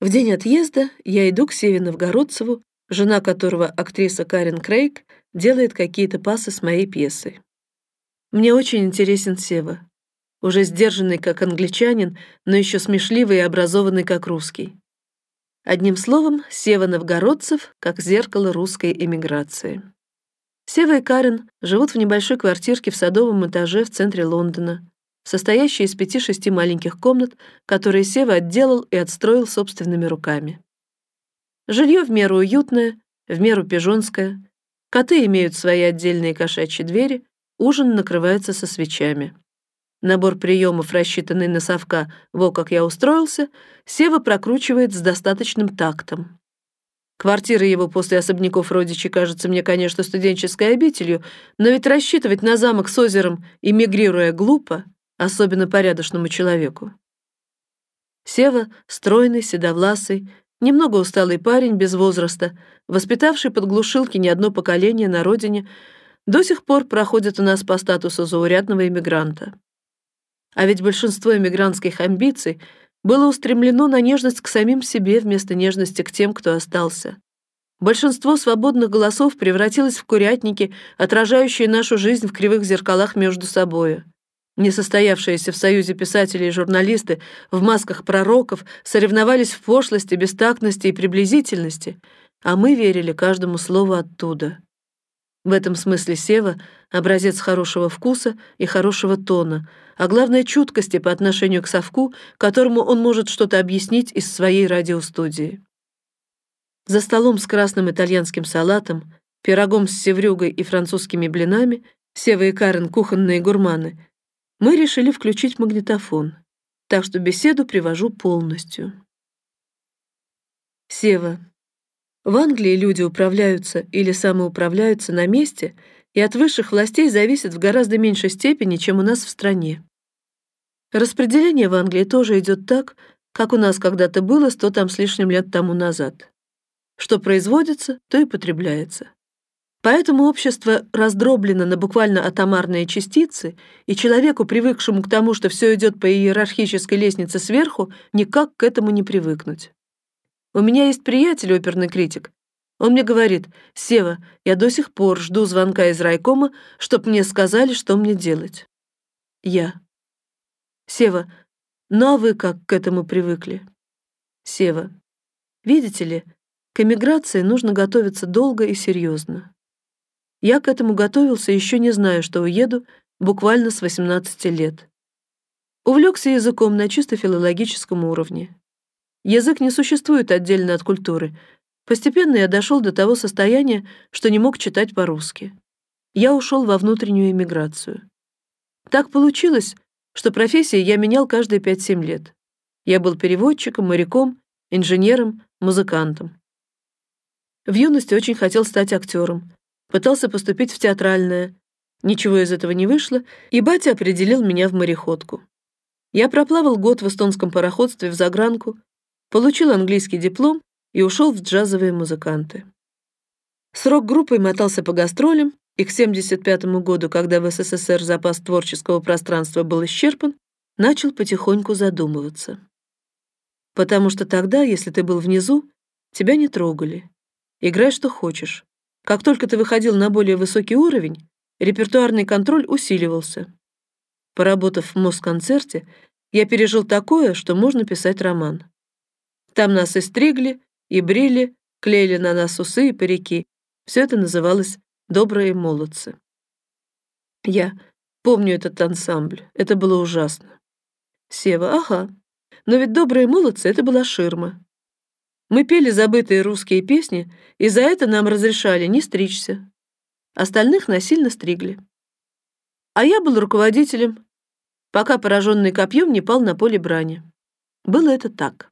В день отъезда я иду к Севе Новгородцеву, жена которого, актриса Карен Крейг, делает какие-то пасы с моей пьесой. Мне очень интересен Сева, уже сдержанный как англичанин, но еще смешливый и образованный как русский. Одним словом, Сева Новгородцев как зеркало русской эмиграции. Сева и Карен живут в небольшой квартирке в садовом этаже в центре Лондона, состоящей из пяти-шести маленьких комнат, которые Сева отделал и отстроил собственными руками. Жилье в меру уютное, в меру пижонское. Коты имеют свои отдельные кошачьи двери, ужин накрывается со свечами. Набор приемов, рассчитанный на совка, во как я устроился, Сева прокручивает с достаточным тактом. Квартира его после особняков родичей кажется мне, конечно, студенческой обителью, но ведь рассчитывать на замок с озером, эмигрируя, глупо, особенно порядочному человеку. Сева — стройный, седовласый, немного усталый парень без возраста, воспитавший под глушилки не одно поколение на родине, до сих пор проходит у нас по статусу заурядного иммигранта. А ведь большинство иммигрантских амбиций было устремлено на нежность к самим себе вместо нежности к тем, кто остался. Большинство свободных голосов превратилось в курятники, отражающие нашу жизнь в кривых зеркалах между собой. Несостоявшиеся в союзе писатели и журналисты в масках пророков соревновались в пошлости, бестактности и приблизительности, а мы верили каждому слову оттуда. В этом смысле Сева — образец хорошего вкуса и хорошего тона, а главное — чуткости по отношению к совку, которому он может что-то объяснить из своей радиостудии. За столом с красным итальянским салатом, пирогом с севрюгой и французскими блинами, Сева и Карен — кухонные гурманы, мы решили включить магнитофон, так что беседу привожу полностью. Сева. В Англии люди управляются или самоуправляются на месте и от высших властей зависят в гораздо меньшей степени, чем у нас в стране. Распределение в Англии тоже идет так, как у нас когда-то было сто там с лишним лет тому назад. Что производится, то и потребляется. Поэтому общество раздроблено на буквально атомарные частицы, и человеку, привыкшему к тому, что все идет по иерархической лестнице сверху, никак к этому не привыкнуть. У меня есть приятель, оперный критик. Он мне говорит, «Сева, я до сих пор жду звонка из райкома, чтоб мне сказали, что мне делать». Я. Сева, ну а вы как к этому привыкли? Сева. Видите ли, к эмиграции нужно готовиться долго и серьезно. Я к этому готовился, еще не знаю, что уеду, буквально с 18 лет. Увлекся языком на чисто филологическом уровне. Язык не существует отдельно от культуры. Постепенно я дошел до того состояния, что не мог читать по-русски. Я ушел во внутреннюю эмиграцию. Так получилось, что профессии я менял каждые 5-7 лет. Я был переводчиком, моряком, инженером, музыкантом. В юности очень хотел стать актером. Пытался поступить в театральное. Ничего из этого не вышло, и батя определил меня в мореходку. Я проплавал год в эстонском пароходстве в загранку, получил английский диплом и ушел в джазовые музыканты. Срок группы мотался по гастролям, и к 75 году, когда в СССР запас творческого пространства был исчерпан, начал потихоньку задумываться. Потому что тогда, если ты был внизу, тебя не трогали. Играй, что хочешь. Как только ты выходил на более высокий уровень, репертуарный контроль усиливался. Поработав в Москонцерте, я пережил такое, что можно писать роман. Там нас и стригли, и брили, клеили на нас усы и парики. Все это называлось «добрые молодцы». Я помню этот ансамбль, это было ужасно. Сева, ага, но ведь «добрые молодцы» — это была ширма. Мы пели забытые русские песни, и за это нам разрешали не стричься. Остальных насильно стригли. А я был руководителем, пока пораженный копьем не пал на поле брани. Было это так.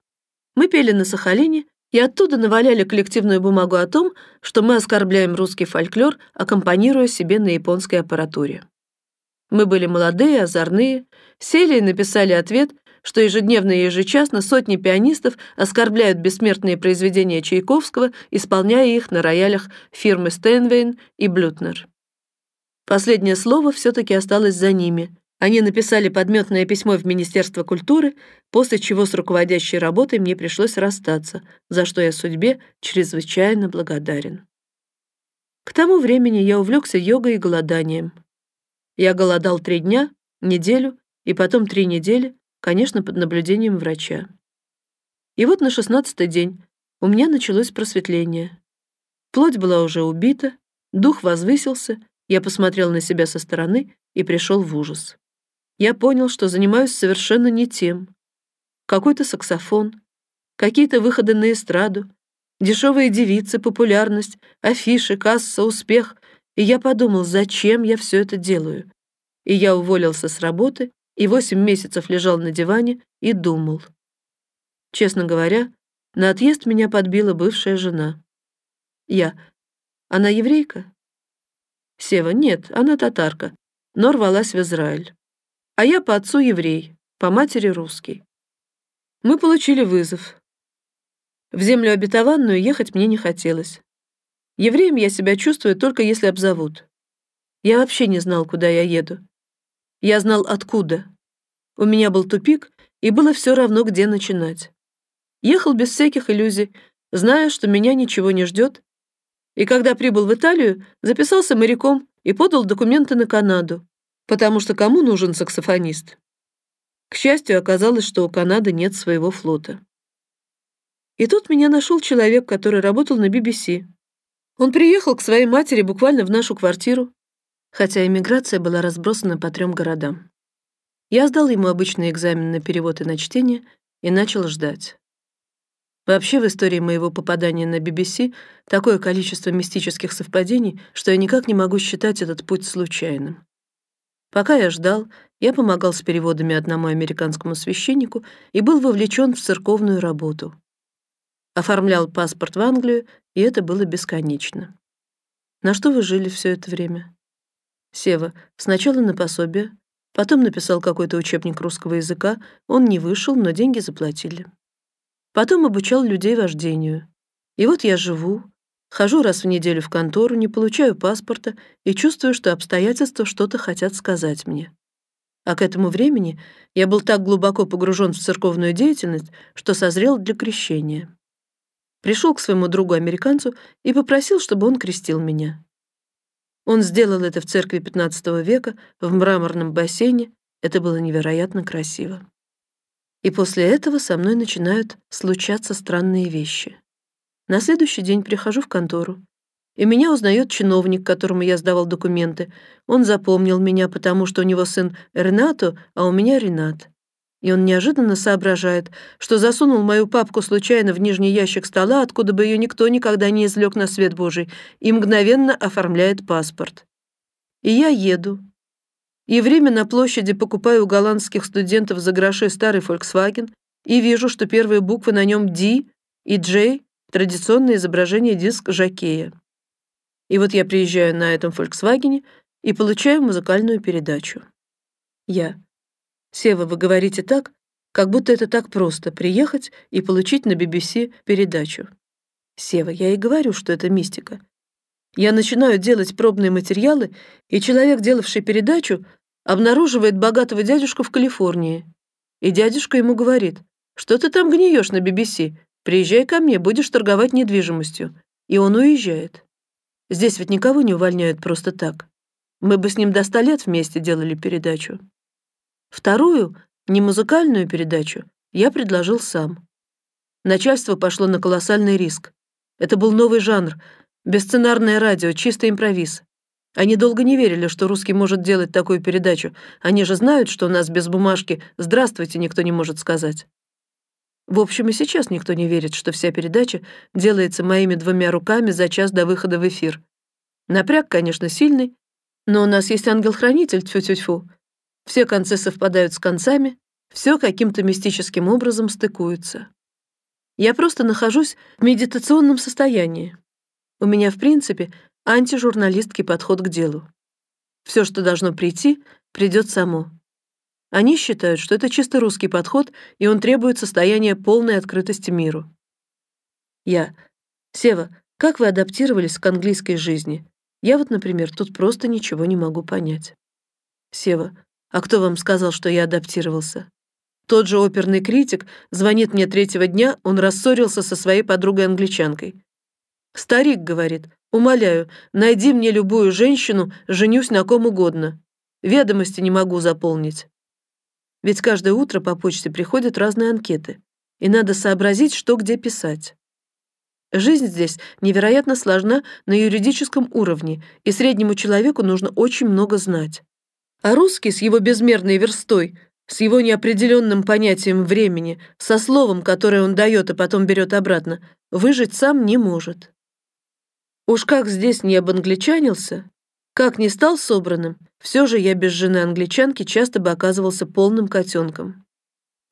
Мы пели на Сахалине, и оттуда наваляли коллективную бумагу о том, что мы оскорбляем русский фольклор, аккомпанируя себе на японской аппаратуре. Мы были молодые, озорные, сели и написали ответ, что ежедневно и ежечасно сотни пианистов оскорбляют бессмертные произведения Чайковского, исполняя их на роялях фирмы Стейнвейн и Блютнер. Последнее слово все-таки осталось за ними, Они написали подметное письмо в Министерство культуры, после чего с руководящей работой мне пришлось расстаться, за что я судьбе чрезвычайно благодарен. К тому времени я увлекся йогой и голоданием. Я голодал три дня, неделю и потом три недели, конечно, под наблюдением врача. И вот на шестнадцатый день у меня началось просветление. Плоть была уже убита, дух возвысился, я посмотрел на себя со стороны и пришел в ужас. Я понял, что занимаюсь совершенно не тем. Какой-то саксофон, какие-то выходы на эстраду, дешевые девицы, популярность, афиши, касса, успех. И я подумал, зачем я все это делаю. И я уволился с работы и восемь месяцев лежал на диване и думал. Честно говоря, на отъезд меня подбила бывшая жена. Я. Она еврейка? Сева. Нет, она татарка, но рвалась в Израиль. А я по отцу еврей, по матери русский. Мы получили вызов. В землю обетованную ехать мне не хотелось. Евреем я себя чувствую только если обзовут. Я вообще не знал, куда я еду. Я знал, откуда. У меня был тупик, и было все равно, где начинать. Ехал без всяких иллюзий, зная, что меня ничего не ждет. И когда прибыл в Италию, записался моряком и подал документы на Канаду, потому что кому нужен саксофонист? К счастью, оказалось, что у Канады нет своего флота. И тут меня нашел человек, который работал на BBC. Он приехал к своей матери буквально в нашу квартиру, хотя эмиграция была разбросана по трем городам. Я сдал ему обычный экзамен на перевод и на чтение и начал ждать. Вообще в истории моего попадания на BBC такое количество мистических совпадений, что я никак не могу считать этот путь случайным. Пока я ждал, я помогал с переводами одному американскому священнику и был вовлечен в церковную работу. Оформлял паспорт в Англию, и это было бесконечно. На что вы жили все это время? Сева. Сначала на пособие, потом написал какой-то учебник русского языка, он не вышел, но деньги заплатили. Потом обучал людей вождению. И вот я живу, хожу раз в неделю в контору, не получаю паспорта и чувствую, что обстоятельства что-то хотят сказать мне. А к этому времени я был так глубоко погружен в церковную деятельность, что созрел для крещения. Пришел к своему другу-американцу и попросил, чтобы он крестил меня. Он сделал это в церкви XV века, в мраморном бассейне. Это было невероятно красиво. И после этого со мной начинают случаться странные вещи. На следующий день прихожу в контору, и меня узнает чиновник, которому я сдавал документы. Он запомнил меня, потому что у него сын Ренато, а у меня Ренат. И он неожиданно соображает, что засунул мою папку случайно в нижний ящик стола, откуда бы ее никто никогда не извлек на свет Божий, и мгновенно оформляет паспорт. И я еду, и время на площади покупаю у голландских студентов за гроши старый Volkswagen и вижу, что первые буквы на нем D и J — традиционное изображение диск Жакея. И вот я приезжаю на этом Volkswagen и получаю музыкальную передачу. Я. Сева, вы говорите так, как будто это так просто — приехать и получить на BBC передачу. Сева, я и говорю, что это мистика. Я начинаю делать пробные материалы, и человек, делавший передачу, обнаруживает богатого дядюшку в Калифорнии. И дядюшка ему говорит, что ты там гниешь на BBC, приезжай ко мне, будешь торговать недвижимостью. И он уезжает. Здесь ведь никого не увольняют просто так. Мы бы с ним до ста лет вместе делали передачу. Вторую, не музыкальную передачу, я предложил сам. Начальство пошло на колоссальный риск. Это был новый жанр, Бесценарное радио, чистый импровиз. Они долго не верили, что русский может делать такую передачу. Они же знают, что у нас без бумажки «здравствуйте» никто не может сказать. В общем, и сейчас никто не верит, что вся передача делается моими двумя руками за час до выхода в эфир. Напряг, конечно, сильный, но у нас есть ангел-хранитель, тьфу-тьфу-тьфу. Все концы совпадают с концами, все каким-то мистическим образом стыкуется. Я просто нахожусь в медитационном состоянии. У меня, в принципе, антижурналистский подход к делу. Все, что должно прийти, придет само. Они считают, что это чисто русский подход, и он требует состояния полной открытости миру. Я. Сева, как вы адаптировались к английской жизни? Я вот, например, тут просто ничего не могу понять. Сева. А кто вам сказал, что я адаптировался? Тот же оперный критик звонит мне третьего дня, он рассорился со своей подругой-англичанкой. Старик говорит, умоляю, найди мне любую женщину, женюсь на ком угодно. Ведомости не могу заполнить. Ведь каждое утро по почте приходят разные анкеты, и надо сообразить, что где писать. Жизнь здесь невероятно сложна на юридическом уровне, и среднему человеку нужно очень много знать. А русский с его безмерной верстой, с его неопределенным понятием времени, со словом, которое он дает и потом берет обратно, выжить сам не может. Уж как здесь не обангличанился, как не стал собранным, все же я без жены англичанки часто бы оказывался полным котенком.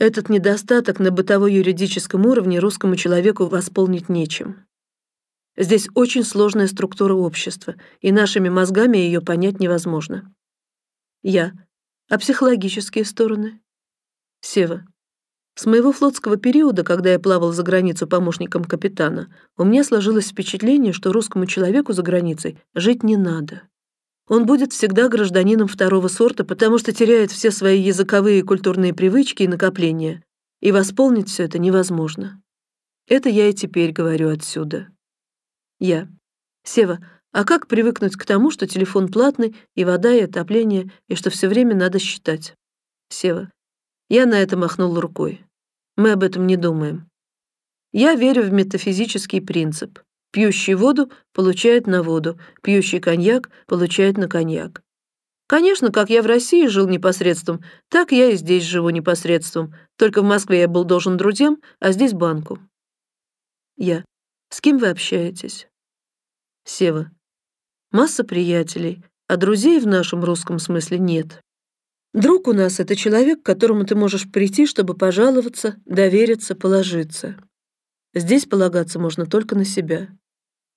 Этот недостаток на бытово-юридическом уровне русскому человеку восполнить нечем. Здесь очень сложная структура общества, и нашими мозгами ее понять невозможно. Я. А психологические стороны? Сева. С моего флотского периода, когда я плавал за границу помощником капитана, у меня сложилось впечатление, что русскому человеку за границей жить не надо. Он будет всегда гражданином второго сорта, потому что теряет все свои языковые и культурные привычки и накопления, и восполнить все это невозможно. Это я и теперь говорю отсюда. Я. Сева, а как привыкнуть к тому, что телефон платный, и вода, и отопление, и что все время надо считать? Сева. Я на это махнул рукой. Мы об этом не думаем. Я верю в метафизический принцип. Пьющий воду получает на воду, пьющий коньяк получает на коньяк. Конечно, как я в России жил непосредством, так я и здесь живу непосредством. Только в Москве я был должен друзьям, а здесь банку. Я. С кем вы общаетесь? Сева. Масса приятелей, а друзей в нашем русском смысле нет. Друг у нас — это человек, к которому ты можешь прийти, чтобы пожаловаться, довериться, положиться. Здесь полагаться можно только на себя.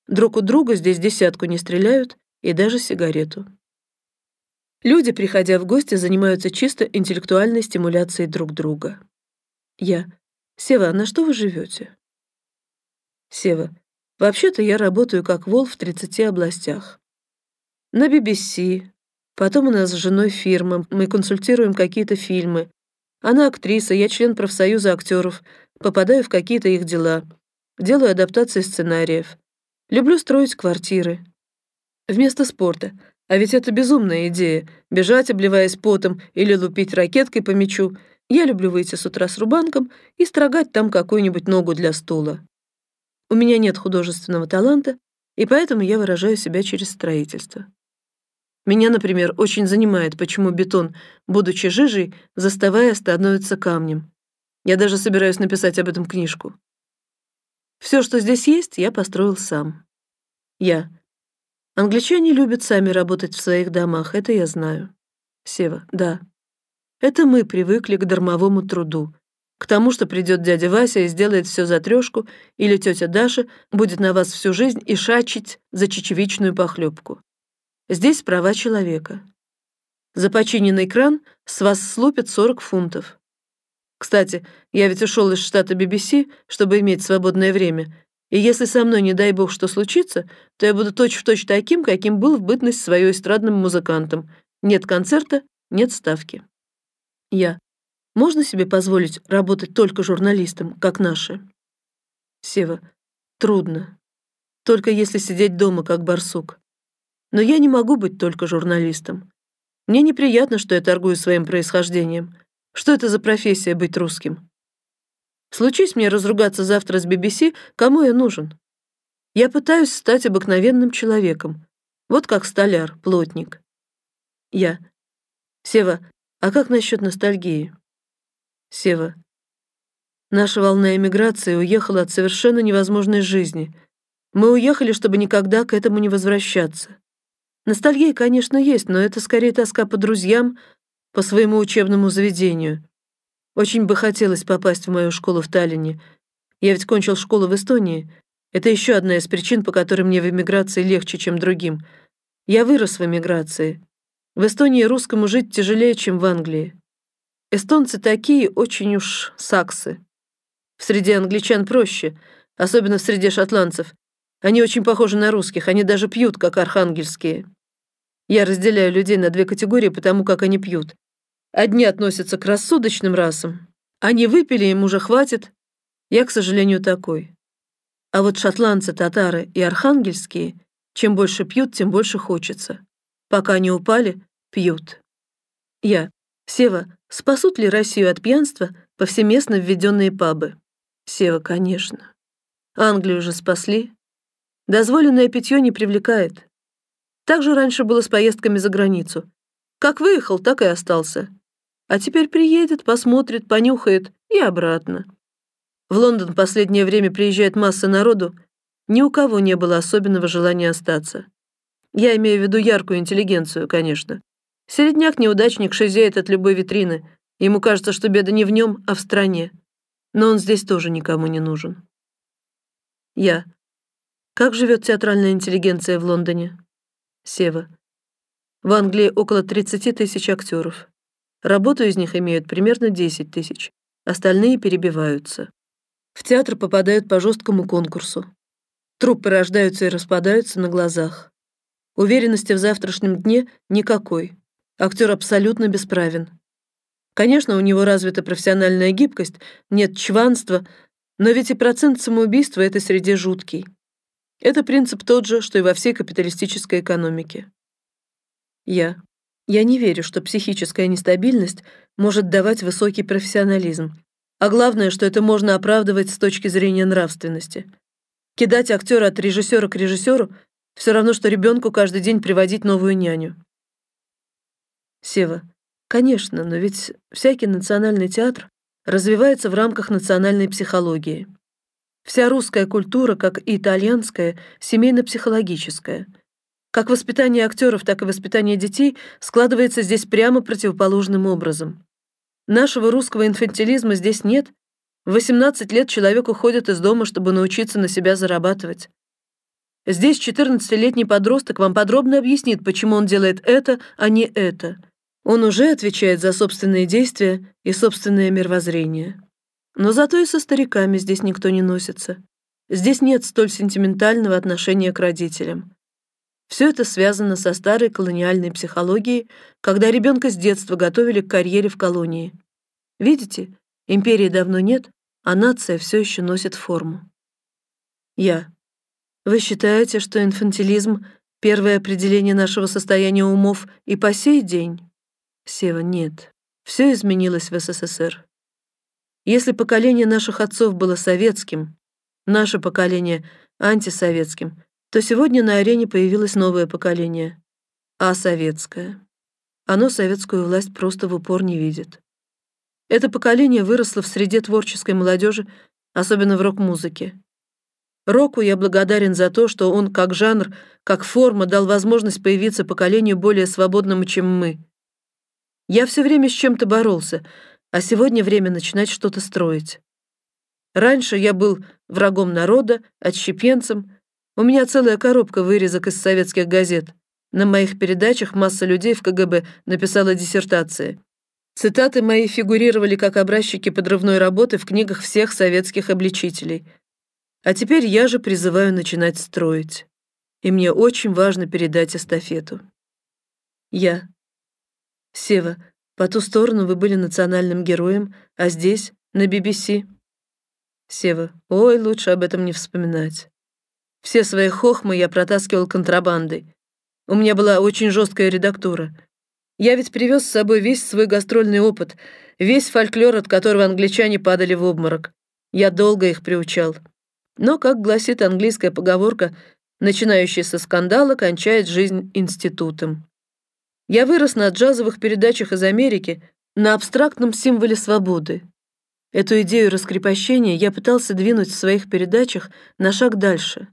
Друг у друга здесь десятку не стреляют и даже сигарету. Люди, приходя в гости, занимаются чисто интеллектуальной стимуляцией друг друга. Я. Сева, а на что вы живете? Сева. Вообще-то я работаю как вол в 30 областях. На BBC, Потом у нас с женой фирма, мы консультируем какие-то фильмы. Она актриса, я член профсоюза актеров, попадаю в какие-то их дела, делаю адаптации сценариев. Люблю строить квартиры. Вместо спорта. А ведь это безумная идея — бежать, обливаясь потом, или лупить ракеткой по мячу. Я люблю выйти с утра с рубанком и строгать там какую-нибудь ногу для стула. У меня нет художественного таланта, и поэтому я выражаю себя через строительство. Меня, например, очень занимает, почему бетон, будучи жижей, заставая, становится камнем. Я даже собираюсь написать об этом книжку. Все, что здесь есть, я построил сам. Я. Англичане любят сами работать в своих домах, это я знаю. Сева. Да. Это мы привыкли к дармовому труду, к тому, что придет дядя Вася и сделает все за трешку, или тетя Даша будет на вас всю жизнь и шачить за чечевичную похлебку. Здесь права человека. За починенный кран с вас слупят 40 фунтов. Кстати, я ведь ушел из штата BBC, чтобы иметь свободное время, и если со мной, не дай бог, что случится, то я буду точь-в-точь точь таким, каким был в бытность своей эстрадным музыкантом. Нет концерта, нет ставки. Я. Можно себе позволить работать только журналистом, как наши? Сева. Трудно. Только если сидеть дома, как барсук. Но я не могу быть только журналистом. Мне неприятно, что я торгую своим происхождением. Что это за профессия быть русским? Случись мне разругаться завтра с BBC, кому я нужен? Я пытаюсь стать обыкновенным человеком. Вот как столяр, плотник. Я. Сева, а как насчет ностальгии? Сева. Наша волна эмиграции уехала от совершенно невозможной жизни. Мы уехали, чтобы никогда к этому не возвращаться. Ностальгия, конечно, есть, но это скорее тоска по друзьям, по своему учебному заведению. Очень бы хотелось попасть в мою школу в Таллине. Я ведь кончил школу в Эстонии. Это еще одна из причин, по которой мне в эмиграции легче, чем другим. Я вырос в эмиграции. В Эстонии русскому жить тяжелее, чем в Англии. Эстонцы такие очень уж саксы. В среде англичан проще, особенно в среде шотландцев. Они очень похожи на русских, они даже пьют, как архангельские. Я разделяю людей на две категории потому, как они пьют. Одни относятся к рассудочным расам. Они выпили, им уже хватит. Я, к сожалению, такой. А вот шотландцы, татары и архангельские, чем больше пьют, тем больше хочется. Пока не упали, пьют. Я. Сева, спасут ли Россию от пьянства повсеместно введенные пабы? Сева, конечно. Англию же спасли. Дозволенное питье не привлекает. Так же раньше было с поездками за границу. Как выехал, так и остался. А теперь приедет, посмотрит, понюхает и обратно. В Лондон последнее время приезжает масса народу, ни у кого не было особенного желания остаться. Я имею в виду яркую интеллигенцию, конечно. Середняк-неудачник шизеет от любой витрины. Ему кажется, что беда не в нем, а в стране. Но он здесь тоже никому не нужен. Я. Как живет театральная интеллигенция в Лондоне? Сева. В Англии около 30 тысяч актеров. Работу из них имеют примерно 10 тысяч. Остальные перебиваются. В театр попадают по жесткому конкурсу. Труппы рождаются и распадаются на глазах. Уверенности в завтрашнем дне никакой. Актер абсолютно бесправен. Конечно, у него развита профессиональная гибкость, нет чванства, но ведь и процент самоубийства в этой среде жуткий. Это принцип тот же, что и во всей капиталистической экономике. Я. Я не верю, что психическая нестабильность может давать высокий профессионализм. А главное, что это можно оправдывать с точки зрения нравственности. Кидать актера от режиссера к режиссеру все равно, что ребенку каждый день приводить новую няню. Сева. Конечно, но ведь всякий национальный театр развивается в рамках национальной психологии. Вся русская культура, как и итальянская, семейно-психологическая – как воспитание актеров, так и воспитание детей складывается здесь прямо противоположным образом. Нашего русского инфантилизма здесь нет. В 18 лет человек уходит из дома, чтобы научиться на себя зарабатывать. Здесь 14-летний подросток вам подробно объяснит, почему он делает это, а не это. Он уже отвечает за собственные действия и собственное мировоззрение. Но зато и со стариками здесь никто не носится. Здесь нет столь сентиментального отношения к родителям. Все это связано со старой колониальной психологией, когда ребенка с детства готовили к карьере в колонии. Видите, империи давно нет, а нация все еще носит форму. Я. Вы считаете, что инфантилизм — первое определение нашего состояния умов и по сей день? Сева, нет. Все изменилось в СССР. Если поколение наших отцов было советским, наше поколение — антисоветским, то сегодня на арене появилось новое поколение, а советское. Оно советскую власть просто в упор не видит. Это поколение выросло в среде творческой молодежи, особенно в рок-музыке. Року я благодарен за то, что он как жанр, как форма дал возможность появиться поколению более свободному, чем мы. Я все время с чем-то боролся, а сегодня время начинать что-то строить. Раньше я был врагом народа, отщепенцем, у меня целая коробка вырезок из советских газет. На моих передачах масса людей в КГБ написала диссертации. Цитаты мои фигурировали как образчики подрывной работы в книгах всех советских обличителей. А теперь я же призываю начинать строить. И мне очень важно передать эстафету. Я. Сева, по ту сторону вы были национальным героем, а здесь, на BBC. Сева. Ой, лучше об этом не вспоминать. Все свои хохмы я протаскивал контрабандой. У меня была очень жесткая редактура. Я ведь привез с собой весь свой гастрольный опыт, весь фольклор, от которого англичане падали в обморок. Я долго их приучал. Но, как гласит английская поговорка, начинающий со скандала кончает жизнь институтом. Я вырос на джазовых передачах из Америки, на абстрактном символе свободы. Эту идею раскрепощения я пытался двинуть в своих передачах на шаг дальше.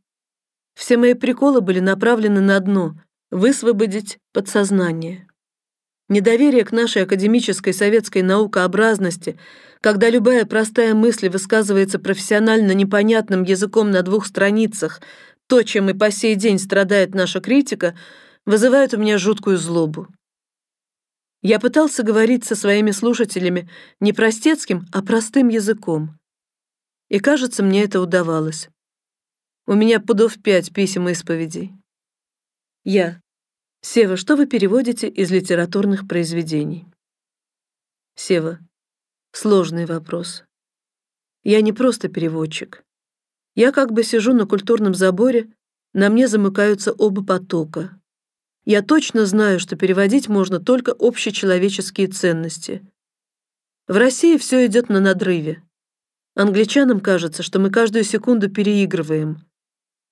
Все мои приколы были направлены на одно — высвободить подсознание. Недоверие к нашей академической советской наукообразности, когда любая простая мысль высказывается профессионально непонятным языком на двух страницах, то, чем и по сей день страдает наша критика, вызывает у меня жуткую злобу. Я пытался говорить со своими слушателями не простецким, а простым языком. И, кажется, мне это удавалось. У меня пудов пять писем исповедей. Я. Сева, что вы переводите из литературных произведений? Сева. Сложный вопрос. Я не просто переводчик. Я как бы сижу на культурном заборе, на мне замыкаются оба потока. Я точно знаю, что переводить можно только общечеловеческие ценности. В России все идет на надрыве. Англичанам кажется, что мы каждую секунду переигрываем.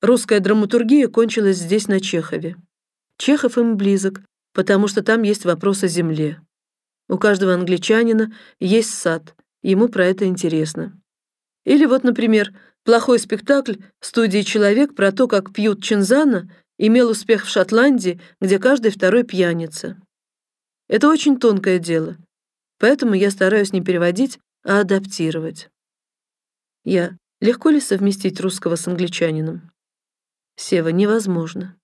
Русская драматургия кончилась здесь на Чехове. Чехов им близок, потому что там есть вопрос о земле. У каждого англичанина есть сад, ему про это интересно. Или вот, например, плохой спектакль студии «Человек» про то, как пьют чинзана, имел успех в Шотландии, где каждый второй пьяница. Это очень тонкое дело, поэтому я стараюсь не переводить, а адаптировать. Я. Легко ли совместить русского с англичанином? Сева. Невозможно.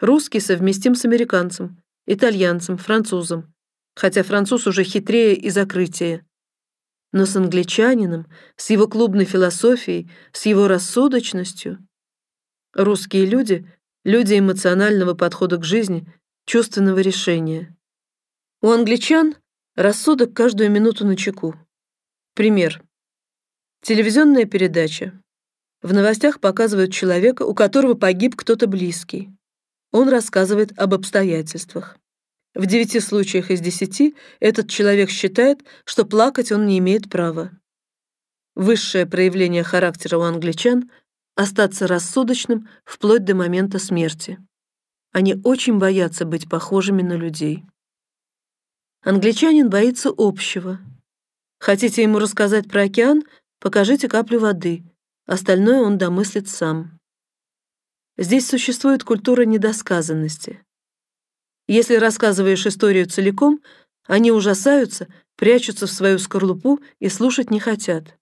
Русский совместим с американцем, итальянцем, французом, хотя француз уже хитрее и закрытие. Но с англичанином, с его клубной философией, с его рассудочностью. Русские люди — люди эмоционального подхода к жизни, чувственного решения. У англичан рассудок каждую минуту на чеку. Пример. Телевизионная передача. В новостях показывают человека, у которого погиб кто-то близкий. Он рассказывает об обстоятельствах. В девяти случаях из десяти этот человек считает, что плакать он не имеет права. Высшее проявление характера у англичан — остаться рассудочным вплоть до момента смерти. Они очень боятся быть похожими на людей. Англичанин боится общего. Хотите ему рассказать про океан? Покажите каплю воды. Остальное он домыслит сам. Здесь существует культура недосказанности. Если рассказываешь историю целиком, они ужасаются, прячутся в свою скорлупу и слушать не хотят.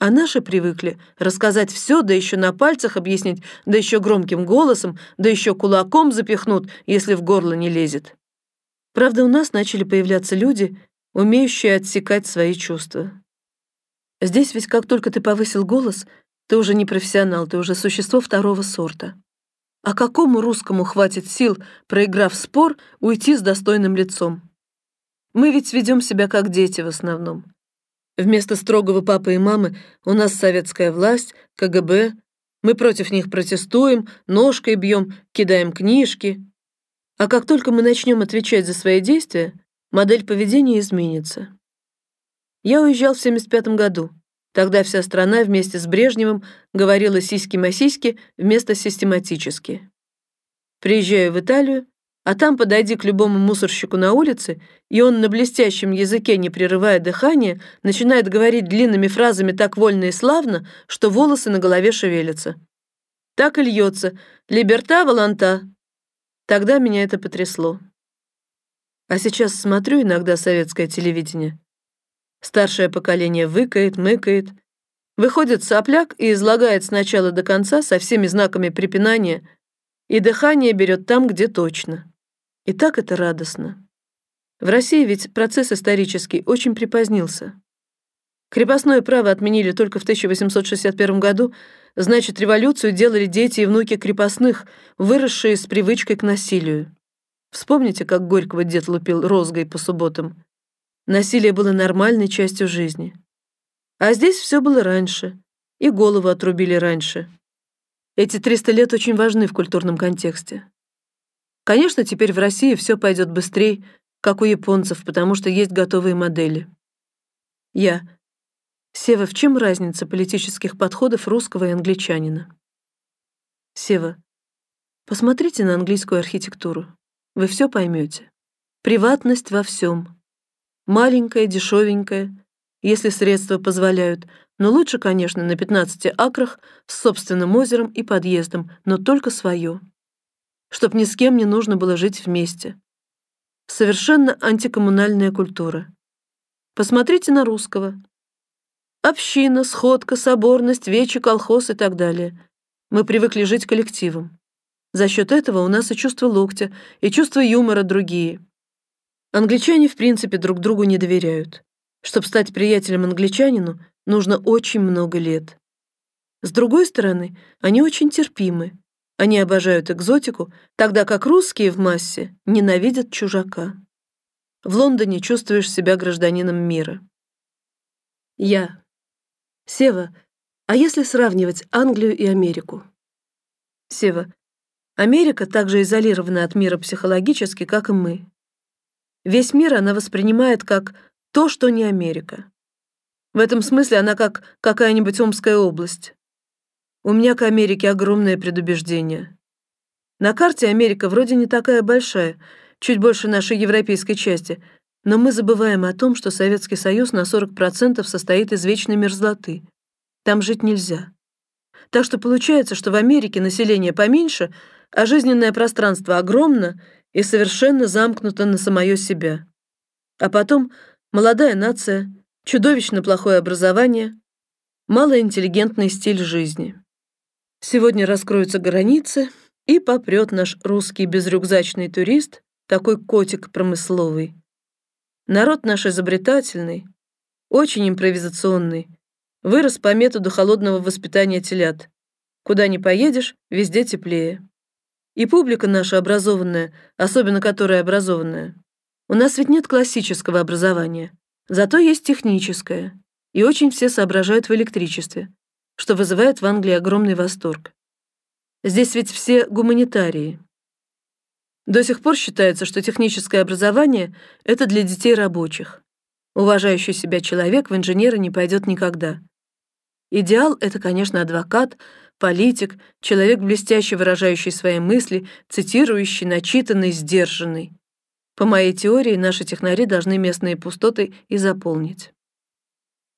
А наши привыкли рассказать все, да еще на пальцах объяснить, да еще громким голосом, да еще кулаком запихнут, если в горло не лезет. Правда, у нас начали появляться люди, умеющие отсекать свои чувства. Здесь ведь как только ты повысил голос, ты уже не профессионал, ты уже существо второго сорта. А какому русскому хватит сил, проиграв спор, уйти с достойным лицом? Мы ведь ведем себя как дети в основном. Вместо строгого папы и мамы у нас советская власть, КГБ. Мы против них протестуем, ножкой бьем, кидаем книжки. А как только мы начнем отвечать за свои действия, модель поведения изменится. Я уезжал в 75 году. Тогда вся страна вместе с Брежневым говорила сиськи-масиськи вместо систематически. Приезжаю в Италию, а там подойди к любому мусорщику на улице, и он на блестящем языке, не прерывая дыхания, начинает говорить длинными фразами так вольно и славно, что волосы на голове шевелятся. Так и льется «Либерта, волонта». Тогда меня это потрясло. А сейчас смотрю иногда советское телевидение Старшее поколение выкает, мыкает. Выходит сопляк и излагает с начала до конца со всеми знаками препинания, и дыхание берет там, где точно. И так это радостно. В России ведь процесс исторический очень припозднился. Крепостное право отменили только в 1861 году, значит, революцию делали дети и внуки крепостных, выросшие с привычкой к насилию. Вспомните, как Горького дед лупил розгой по субботам. Насилие было нормальной частью жизни. А здесь все было раньше, и голову отрубили раньше. Эти 300 лет очень важны в культурном контексте. Конечно, теперь в России все пойдет быстрее, как у японцев, потому что есть готовые модели. Я. Сева, в чем разница политических подходов русского и англичанина? Сева. Посмотрите на английскую архитектуру. Вы все поймете. Приватность во всем. Маленькая, дешевенькая, если средства позволяют, но лучше, конечно, на 15 акрах с собственным озером и подъездом, но только свое. Чтоб ни с кем не нужно было жить вместе. Совершенно антикоммунальная культура. Посмотрите на русского. Община, сходка, соборность, вечи, колхоз и так далее. Мы привыкли жить коллективом. За счет этого у нас и чувство локтя, и чувство юмора другие. Англичане в принципе друг другу не доверяют. Чтобы стать приятелем англичанину, нужно очень много лет. С другой стороны, они очень терпимы. Они обожают экзотику, тогда как русские в массе ненавидят чужака. В Лондоне чувствуешь себя гражданином мира. Я. Сева, а если сравнивать Англию и Америку? Сева. Америка также изолирована от мира психологически, как и мы. Весь мир она воспринимает как то, что не Америка. В этом смысле она как какая-нибудь Омская область. У меня к Америке огромное предубеждение. На карте Америка вроде не такая большая, чуть больше нашей европейской части, но мы забываем о том, что Советский Союз на 40% состоит из вечной мерзлоты. Там жить нельзя. Так что получается, что в Америке население поменьше, а жизненное пространство огромно и совершенно замкнуто на самое себя. А потом молодая нация, чудовищно плохое образование, малоинтеллигентный стиль жизни. Сегодня раскроются границы, и попрет наш русский безрюкзачный турист, такой котик промысловый. Народ наш изобретательный, очень импровизационный, вырос по методу холодного воспитания телят. Куда ни поедешь, везде теплее. И публика наша образованная, особенно которая образованная. У нас ведь нет классического образования, зато есть техническое, и очень все соображают в электричестве, что вызывает в Англии огромный восторг. Здесь ведь все гуманитарии. До сих пор считается, что техническое образование — это для детей рабочих. Уважающий себя человек в инженеры не пойдет никогда. Идеал — это, конечно, адвокат, политик, человек, блестяще выражающий свои мысли, цитирующий, начитанный, сдержанный. По моей теории, наши технари должны местные пустоты и заполнить.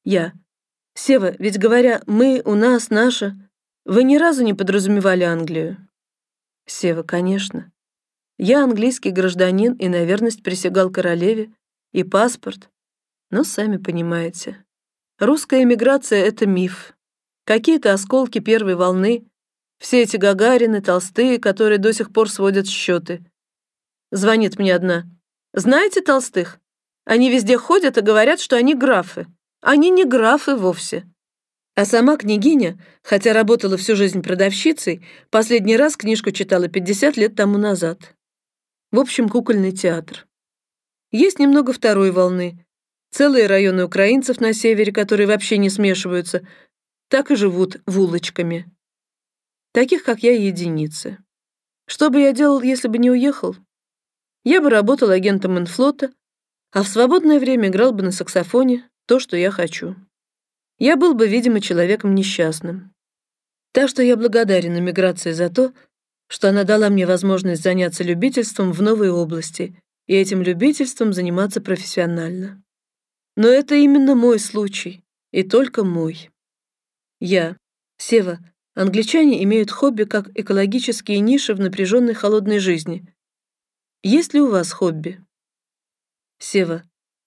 Я. Сева, ведь говоря «мы», «у нас», «наша», вы ни разу не подразумевали Англию? Сева, конечно. Я английский гражданин и на верность присягал королеве, и паспорт. Но сами понимаете. Русская эмиграция — это миф. Какие-то осколки первой волны, все эти Гагарины, Толстые, которые до сих пор сводят счеты. Звонит мне одна. Знаете Толстых? Они везде ходят и говорят, что они графы. Они не графы вовсе. А сама княгиня, хотя работала всю жизнь продавщицей, последний раз книжку читала 50 лет тому назад. В общем, кукольный театр. Есть немного второй волны. Целые районы украинцев на севере, которые вообще не смешиваются, так и живут вулочками. Таких, как я, единицы. Что бы я делал, если бы не уехал? Я бы работал агентом инфлота, а в свободное время играл бы на саксофоне то, что я хочу я был бы, видимо, человеком несчастным. Так что я благодарен эмиграции за то, что она дала мне возможность заняться любительством в новой области и этим любительством заниматься профессионально. Но это именно мой случай, и только мой. Я, Сева, англичане имеют хобби как экологические ниши в напряженной холодной жизни. Есть ли у вас хобби? Сева,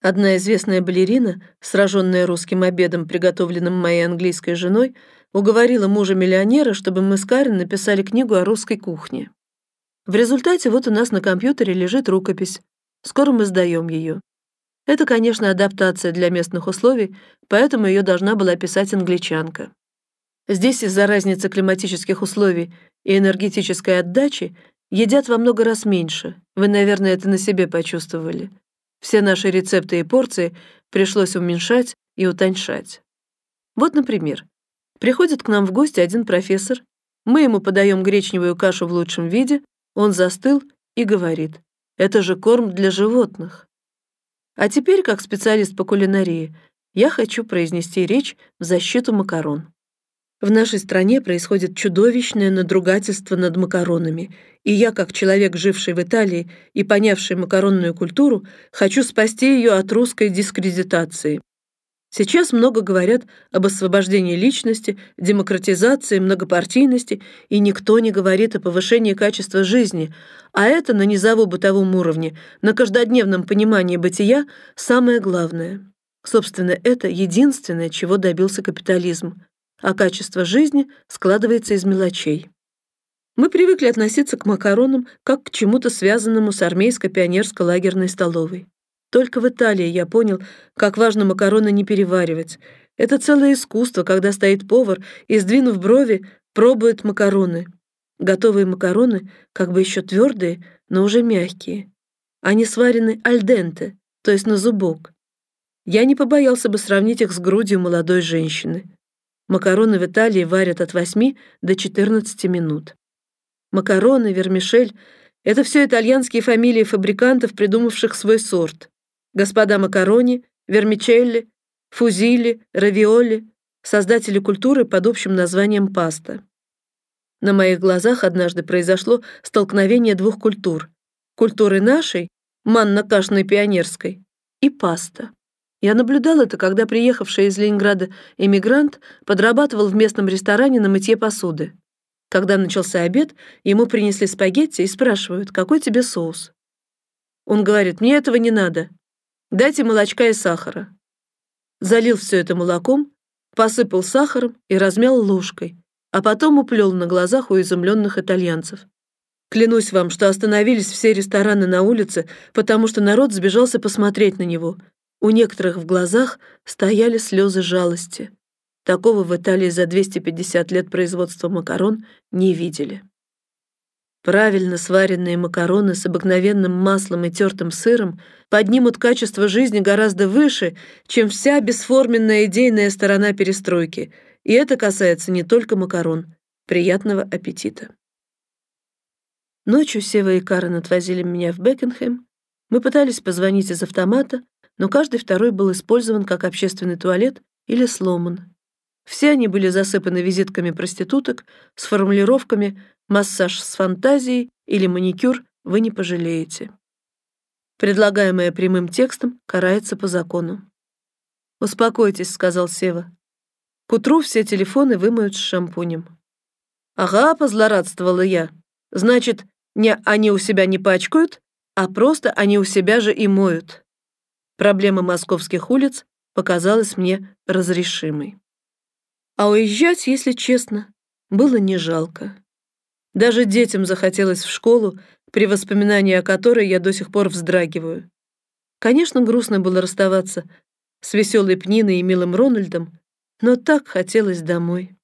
Одна известная балерина, сраженная русским обедом, приготовленным моей английской женой, уговорила мужа-миллионера, чтобы мы с Карен написали книгу о русской кухне. В результате вот у нас на компьютере лежит рукопись. Скоро мы сдаем ее. Это, конечно, адаптация для местных условий, поэтому ее должна была писать англичанка. Здесь из-за разницы климатических условий и энергетической отдачи едят во много раз меньше. Вы, наверное, это на себе почувствовали. Все наши рецепты и порции пришлось уменьшать и утоньшать. Вот, например, приходит к нам в гости один профессор, мы ему подаем гречневую кашу в лучшем виде, он застыл и говорит, это же корм для животных. А теперь, как специалист по кулинарии, я хочу произнести речь в защиту макарон. В нашей стране происходит чудовищное надругательство над макаронами, и я, как человек, живший в Италии и понявший макаронную культуру, хочу спасти ее от русской дискредитации. Сейчас много говорят об освобождении личности, демократизации, многопартийности, и никто не говорит о повышении качества жизни, а это на низово-бытовом уровне, на каждодневном понимании бытия самое главное. Собственно, это единственное, чего добился капитализм а качество жизни складывается из мелочей. Мы привыкли относиться к макаронам как к чему-то связанному с армейской пионерской лагерной столовой. Только в Италии я понял, как важно макароны не переваривать. Это целое искусство, когда стоит повар и, сдвинув брови, пробует макароны. Готовые макароны как бы еще твердые, но уже мягкие. Они сварены альденте, то есть на зубок. Я не побоялся бы сравнить их с грудью молодой женщины. Макароны в Италии варят от 8 до 14 минут. Макароны, вермишель — это все итальянские фамилии фабрикантов, придумавших свой сорт. Господа Макарони, Вермичелли, Фузили, Равиоли — создатели культуры под общим названием паста. На моих глазах однажды произошло столкновение двух культур. Культуры нашей, манно-кашной пионерской, и паста. Я наблюдал это, когда приехавший из Ленинграда эмигрант подрабатывал в местном ресторане на мытье посуды. Когда начался обед, ему принесли спагетти и спрашивают, какой тебе соус. Он говорит, мне этого не надо. Дайте молочка и сахара. Залил все это молоком, посыпал сахаром и размял ложкой, а потом уплел на глазах у изумленных итальянцев. Клянусь вам, что остановились все рестораны на улице, потому что народ сбежался посмотреть на него. У некоторых в глазах стояли слезы жалости. Такого в Италии за 250 лет производства макарон не видели. Правильно сваренные макароны с обыкновенным маслом и тертым сыром поднимут качество жизни гораздо выше, чем вся бесформенная идейная сторона перестройки, и это касается не только макарон. Приятного аппетита! Ночью Сева и Карен отвозили меня в Бекенхэм. Мы пытались позвонить из автомата, но каждый второй был использован как общественный туалет или сломан. Все они были засыпаны визитками проституток с формулировками «массаж с фантазией» или «маникюр вы не пожалеете». Предлагаемое прямым текстом карается по закону. «Успокойтесь», — сказал Сева. «К утру все телефоны вымоют с шампунем». «Ага», — позлорадствовала я. «Значит, не они у себя не пачкают, а просто они у себя же и моют. Проблема московских улиц показалась мне разрешимой. А уезжать, если честно, было не жалко. Даже детям захотелось в школу, при воспоминании о которой я до сих пор вздрагиваю. Конечно, грустно было расставаться с веселой Пниной и милым Рональдом, но так хотелось домой.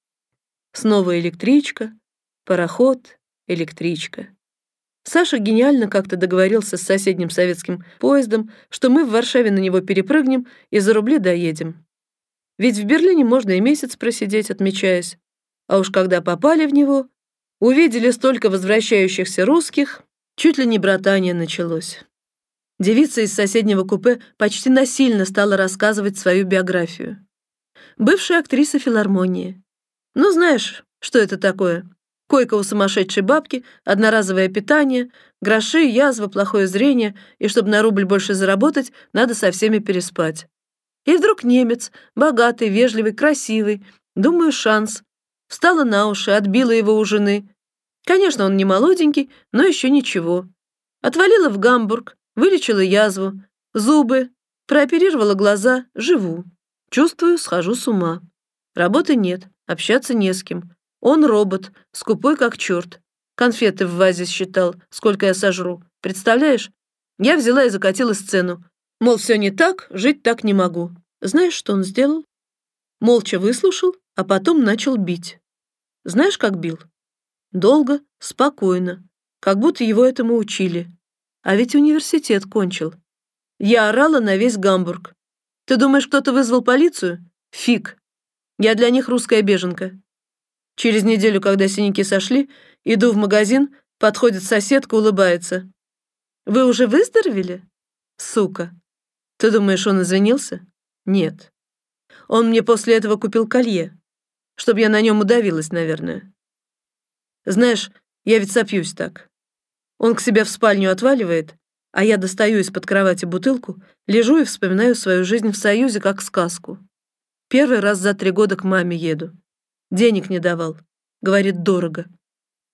Снова электричка, пароход, электричка. Саша гениально как-то договорился с соседним советским поездом, что мы в Варшаве на него перепрыгнем и за рубли доедем. Ведь в Берлине можно и месяц просидеть, отмечаясь. А уж когда попали в него, увидели столько возвращающихся русских, чуть ли не братание началось. Девица из соседнего купе почти насильно стала рассказывать свою биографию. Бывшая актриса филармонии. Ну, знаешь, что это такое? Койка у сумасшедшей бабки, одноразовое питание, гроши, язва, плохое зрение, и чтобы на рубль больше заработать, надо со всеми переспать. И вдруг немец, богатый, вежливый, красивый, думаю, шанс. Встала на уши, отбила его у жены. Конечно, он не молоденький, но еще ничего. Отвалила в Гамбург, вылечила язву, зубы, прооперировала глаза, живу. Чувствую, схожу с ума. Работы нет, общаться не с кем. Он робот, скупой как черт. Конфеты в вазе считал, сколько я сожру. Представляешь? Я взяла и закатила сцену. Мол, все не так, жить так не могу. Знаешь, что он сделал? Молча выслушал, а потом начал бить. Знаешь, как бил? Долго, спокойно, как будто его этому учили. А ведь университет кончил. Я орала на весь Гамбург. Ты думаешь, кто-то вызвал полицию? Фиг. Я для них русская беженка. Через неделю, когда синяки сошли, иду в магазин, подходит соседка, улыбается. «Вы уже выздоровели?» «Сука!» «Ты думаешь, он извинился?» «Нет. Он мне после этого купил колье, чтобы я на нем удавилась, наверное. Знаешь, я ведь сопьюсь так. Он к себе в спальню отваливает, а я достаю из-под кровати бутылку, лежу и вспоминаю свою жизнь в Союзе как сказку. Первый раз за три года к маме еду. Денег не давал. Говорит, дорого.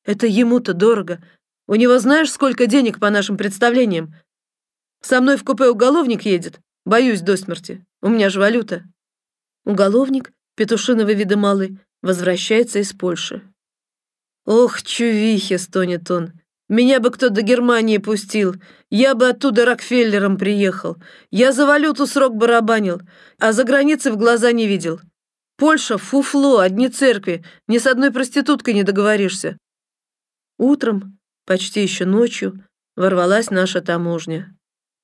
Это ему-то дорого. У него знаешь, сколько денег по нашим представлениям? Со мной в купе уголовник едет. Боюсь до смерти. У меня же валюта. Уголовник, петушиного вида малый, возвращается из Польши. Ох, чувихи, стонет он. Меня бы кто до Германии пустил. Я бы оттуда Рокфеллером приехал. Я за валюту срок барабанил, а за границей в глаза не видел. Польша — фуфло, одни церкви, ни с одной проституткой не договоришься. Утром, почти еще ночью, ворвалась наша таможня.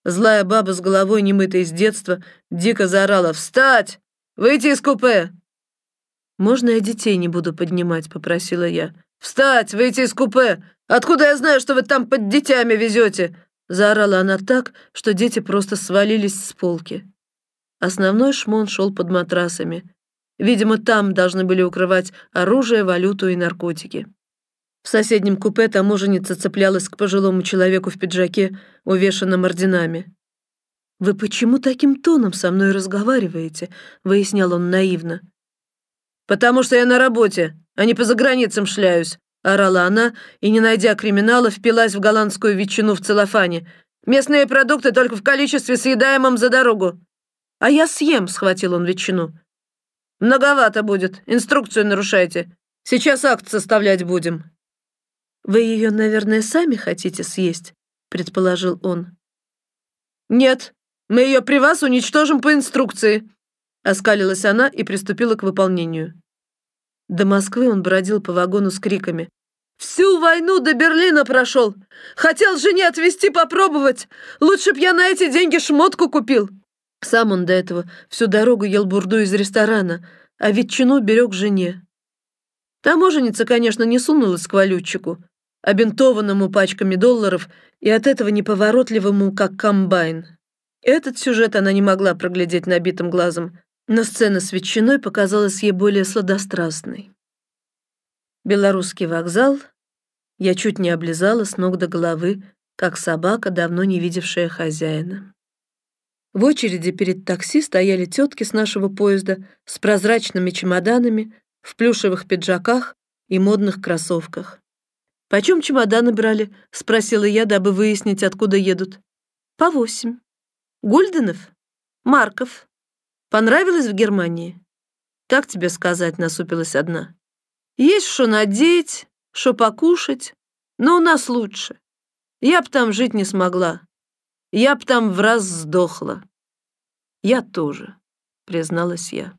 Злая баба с головой, немытой с детства, дико заорала «Встать! Выйти из купе!» «Можно я детей не буду поднимать?» — попросила я. «Встать! Выйти из купе! Откуда я знаю, что вы там под детьми везете?» Заорала она так, что дети просто свалились с полки. Основной шмон шел под матрасами. Видимо, там должны были укрывать оружие, валюту и наркотики. В соседнем купе таможенница цеплялась к пожилому человеку в пиджаке, увешанном орденами. «Вы почему таким тоном со мной разговариваете?» — выяснял он наивно. «Потому что я на работе, а не по заграницам шляюсь», — орала она и, не найдя криминала, впилась в голландскую ветчину в целлофане. «Местные продукты только в количестве съедаемом за дорогу». «А я съем», — схватил он ветчину. «Многовато будет, инструкцию нарушайте. Сейчас акт составлять будем». «Вы ее, наверное, сами хотите съесть?» — предположил он. «Нет, мы ее при вас уничтожим по инструкции», — оскалилась она и приступила к выполнению. До Москвы он бродил по вагону с криками. «Всю войну до Берлина прошел! Хотел жене отвезти попробовать! Лучше б я на эти деньги шмотку купил!» Сам он до этого всю дорогу ел бурду из ресторана, а ветчину берег жене. Таможенница, конечно, не сунулась к валютчику, обинтованному пачками долларов и от этого неповоротливому, как комбайн. Этот сюжет она не могла проглядеть набитым глазом, но сцена с ветчиной показалась ей более сладострастной. Белорусский вокзал я чуть не облизала с ног до головы, как собака, давно не видевшая хозяина. В очереди перед такси стояли тетки с нашего поезда с прозрачными чемоданами, в плюшевых пиджаках и модных кроссовках. «Почем чемоданы брали?» — спросила я, дабы выяснить, откуда едут. «По восемь». «Гульденов?» «Марков». «Понравилось в Германии?» «Как тебе сказать?» — насупилась одна. «Есть что надеть, что покушать, но у нас лучше. Я б там жить не смогла. Я б там в раз сдохла». «Я тоже», — призналась я.